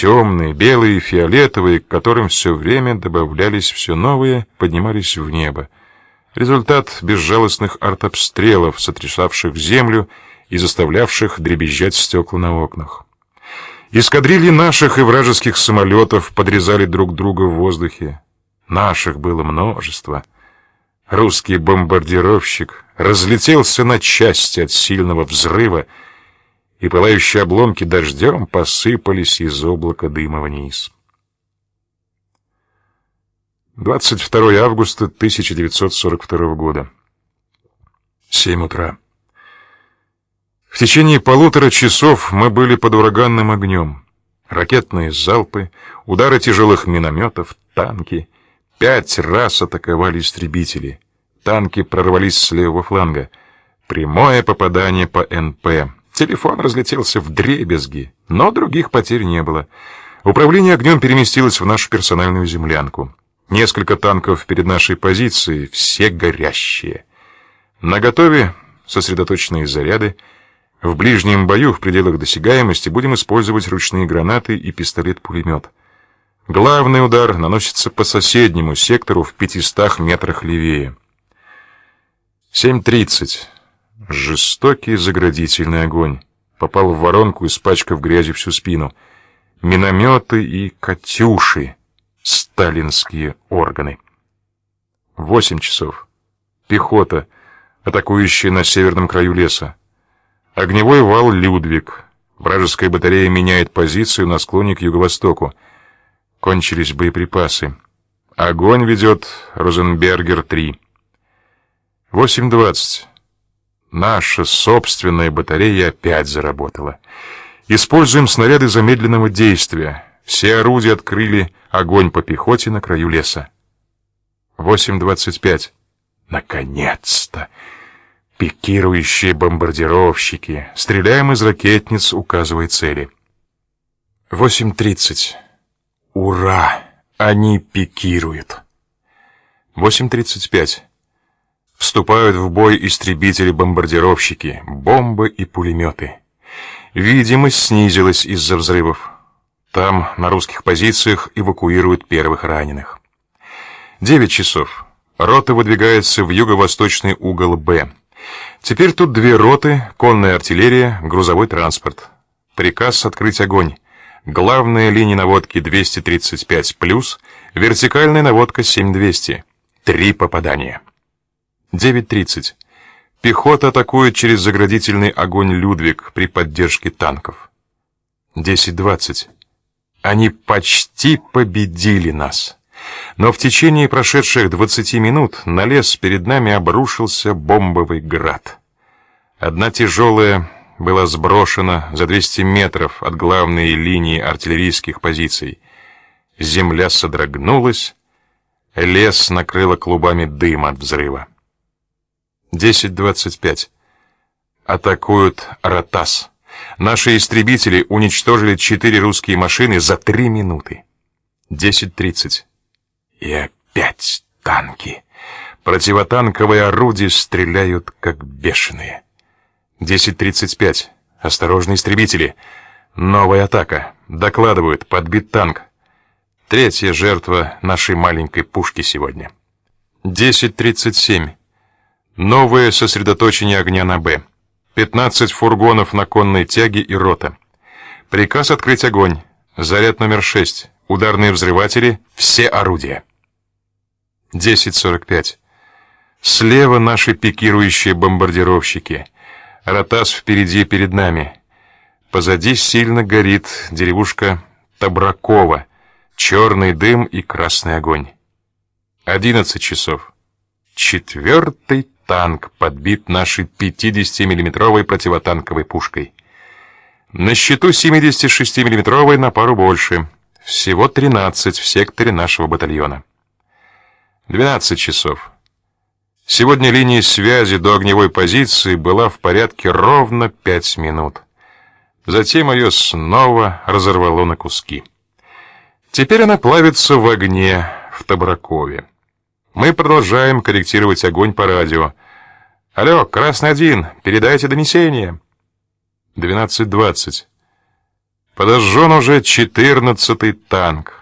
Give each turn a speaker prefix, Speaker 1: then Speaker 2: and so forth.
Speaker 1: темные, белые, фиолетовые, к которым все время добавлялись все новые, поднимались в небо. Результат безжалостных артобстрелов, сотрясавших землю и заставлявших дребезжать стекла на окнах. Эскадрильи наших и вражеских самолетов подрезали друг друга в воздухе. Наших было множество. Русский бомбардировщик разлетелся на части от сильного взрыва, и пылающие обломки дождем посыпались из облака дыма вниз. 22 августа 1942 года. 7 утра. В течение полутора часов мы были под ураганным огнем. Ракетные залпы, удары тяжелых минометов, танки. Пять раз атаковали истребители. Танки прорвались с левого фланга. Прямое попадание по НП. Телефон разлетелся в дребезги, но других потерь не было. Управление огнем переместилось в нашу персональную землянку. Несколько танков перед нашей позицией, все горящие. На готове сосредоточенные заряды. В ближнем бою в пределах досягаемости будем использовать ручные гранаты и пистолет-пулемет. Главный удар наносится по соседнему сектору в 500 метрах левее. 7.30. Жестокий заградительный огонь. Попал в воронку, испачкав грязи всю спину. Минометы и «Катюши» — сталинские органы. 8 часов. Пехота, атакующая на северном краю леса. Огневой вал «Людвиг». Вражеская батарея меняет позицию на склоне к юго-востоку. Кончились боеприпасы. Огонь ведет Розенбергер-3. 8.20. Наша собственная батарея опять заработала. Используем снаряды замедленного действия. Все орудия открыли огонь по пехоте на краю леса. 8.25. Наконец-то! Пикирующие бомбардировщики. Стреляем из ракетниц, указывая цели. 8.30. Ура! Они пикируют. 8.35. Вступают в бой истребители-бомбардировщики, бомбы и пулеметы. Видимость снизилась из-за взрывов. Там, на русских позициях, эвакуируют первых раненых. 9 часов. Рота выдвигается в юго-восточный угол «Б». Теперь тут две роты, конная артиллерия, грузовой транспорт. Приказ открыть огонь. Главная линия наводки 235+, вертикальная наводка 7200. Три попадания. 9.30. Пехота атакует через заградительный огонь «Людвиг» при поддержке танков. 10.20. Они почти победили нас. Но в течение прошедших 20 минут на лес перед нами обрушился бомбовый град. Одна тяжелая была сброшена за 200 метров от главной линии артиллерийских позиций. Земля содрогнулась, лес накрыло клубами дыма от взрыва. 10.25. Атакуют Ротас. Наши истребители уничтожили четыре русские машины за три минуты. 10.30. И опять танки. Противотанковые орудия стреляют как бешеные. 10.35. Осторожно, истребители. Новая атака. Докладывают, подбит танк. Третья жертва нашей маленькой пушки сегодня. 10.37. Новое сосредоточение огня на «Б». 15 фургонов на конной тяге и рота. Приказ открыть огонь. Заряд номер 6. Ударные взрыватели. Все орудия. 10.45. Слева наши пикирующие бомбардировщики. Ротас впереди перед нами. Позади сильно горит деревушка Табракова. Черный дым и красный огонь. 11 часов. Четвертый танк подбит нашей 50-миллиметровой противотанковой пушкой. На счету 76-миллиметровой на пару больше. Всего 13 в секторе нашего батальона. 12 часов. Сегодня линия связи до огневой позиции была в порядке ровно 5 минут. Затем ее снова разорвало на куски. Теперь она плавится в огне в Табракове. Мы продолжаем корректировать огонь по радио. Алло, Красный один, передайте донесение. 12:20. Подожжен уже четырнадцатый танк.